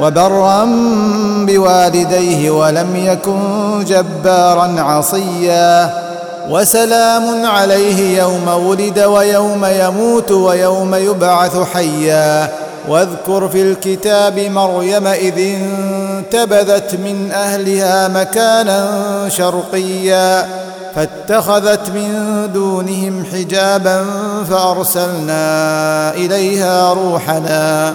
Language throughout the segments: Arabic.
وبرا بوالديه ولم يكن جبارا عصيا. وسلام عليه يوم ولد ويوم يموت ويوم يبعث حيا. واذكر في الكتاب مريم إذ انتبذت من أهلها مكانا شرقيا. فاتخذت من دونهم حجابا فأرسلنا إليها روحنا.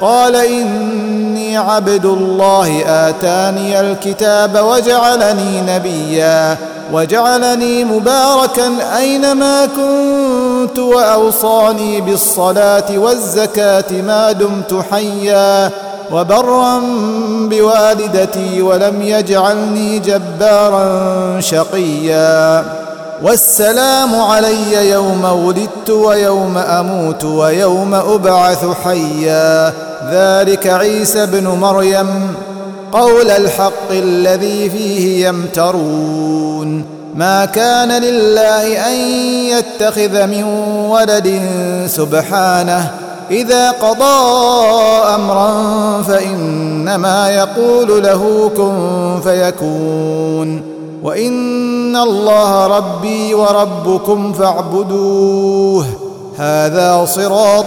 قال إني عبد الله آتاني الكتاب وجعلني نبيا وجعلني مباركا أينما كنت وأوصاني بالصلاة والزكاة ما دمت حيا وبرا بوالدتي ولم يجعلني جبارا شقيا. والسلام علي يوم ولدت ويوم أموت ويوم أبعث حيا. ذلك عيسى ابن مريم قول الحق الذي فيه يمترون. ما كان لله أن يتخذ من ولد سبحانه. إذا قضى أمرا فإنما يقول له كن فيكون. وإن الله ربي وربكم فاعبدوه. هذا صراط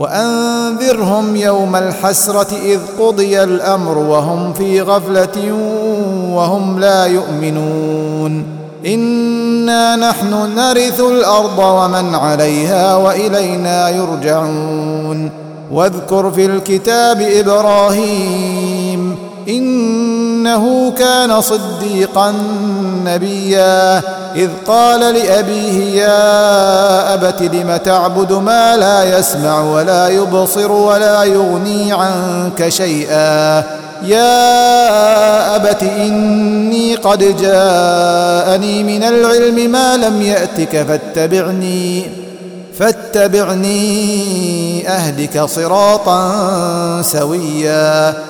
وأنذرهم يوم الحسرة إذ قضي الأمر وهم في غفلة وهم لا يؤمنون. إنا نحن نرث الأرض ومن عليها وإلينا يرجعون. واذكر في الكتاب إبراهيم إنه كان صديقا نبيا. إذ قال لأبيه يا أبت لم تعبد ما لا يسمع ولا يبصر ولا يغني عنك شيئا؟ يا أبت إني قد جاءني من العلم ما لم يأتك فاتبعني فاتبعني اهدك صراطا سويا.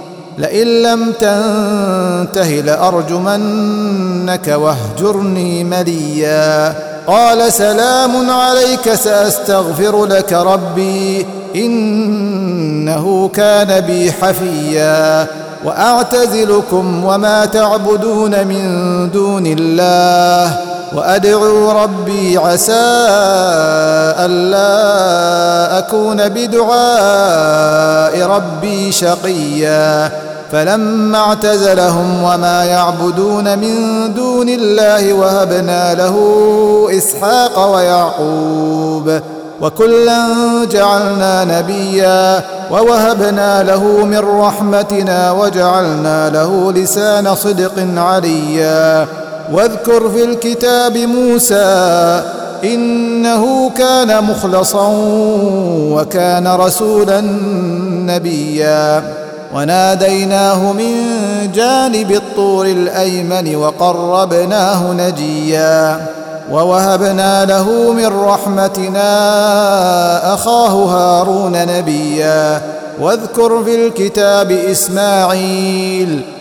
لئن لم تنته لأرجمنك واهجرني مليا. قال سلام عليك سأستغفر لك ربي إنه كان بي حفيا. وأعتزلكم وما تعبدون من دون الله. وأدعو ربي عسى ألا أكون بدعاء ربي شقيا. فلما اعتزلهم وما يعبدون من دون الله وهبنا له إسحاق ويعقوب وكلا جعلنا نبيا ووهبنا له من رحمتنا وجعلنا له لسان صدق عليا. واذكر في الكتاب موسى إنه كان مخلصا وكان رسولا نبيا. وناديناه من جانب الطور الأيمن وقربناه نجيا. ووهبنا له من رحمتنا أخاه هارون نبيا. واذكر في الكتاب إسماعيل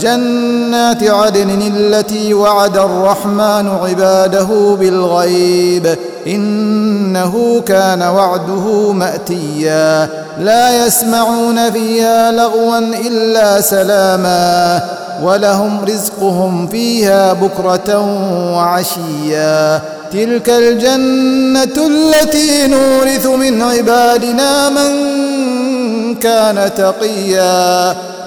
جنات عدن التي وعد الرحمن عباده بالغيب. إنه كان وعده مأتيا. لا يسمعون فيها لغوا إلا سلاما. ولهم رزقهم فيها بكرة وعشيا. تلك الجنة التي نورث من عبادنا من كان تقيا.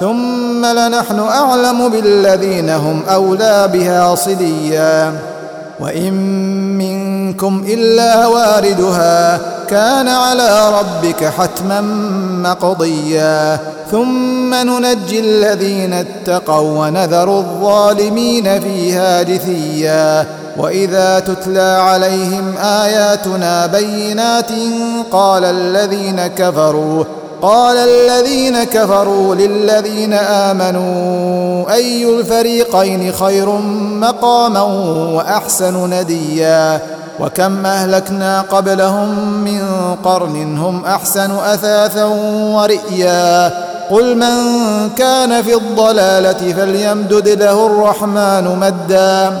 ثم لنحن أعلم بالذين هم أولى بها صليا. وإن منكم إلا واردها كان على ربك حتما مقضيا. ثم ننجي الذين اتقوا ونذر الظالمين فيها جثيا. وإذا تتلى عليهم آياتنا بينات قال الذين كفروا قال الذين كفروا للذين آمنوا أي الفريقين خير مقاما وأحسن نديا؟ وكم أهلكنا قبلهم من قرن هم أحسن أثاثا ورئيا؟ قل من كان في الضلالة فليمدد له الرحمن مدا.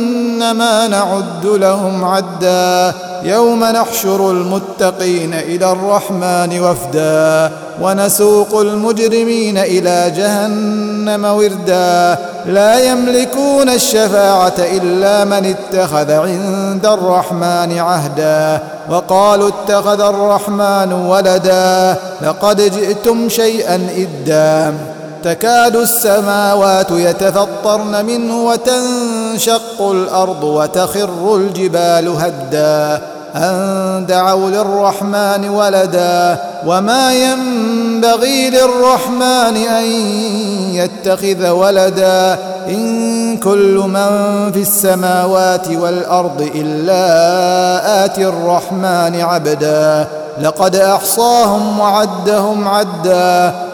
إنما نعد لهم عدا. يوم نحشر المتقين إلى الرحمن وفدا. ونسوق المجرمين إلى جهنم وردا. لا يملكون الشفاعة إلا من اتخذ عند الرحمن عهدا. وقالوا اتخذ الرحمن ولدا. لقد جئتم شيئا إدا. تكاد السماوات يتفطرن منه وتنشق الأرض وتخر الجبال هدا أن دعوا للرحمن ولدا وما ينبغي للرحمن أن يتخذ ولدا إن كل من في السماوات والأرض إلا آتي الرحمن عبدا لقد أحصاهم وعدهم عدا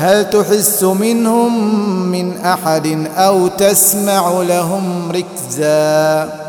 هل تحس منهم من أحد أو تسمع لهم ركزا؟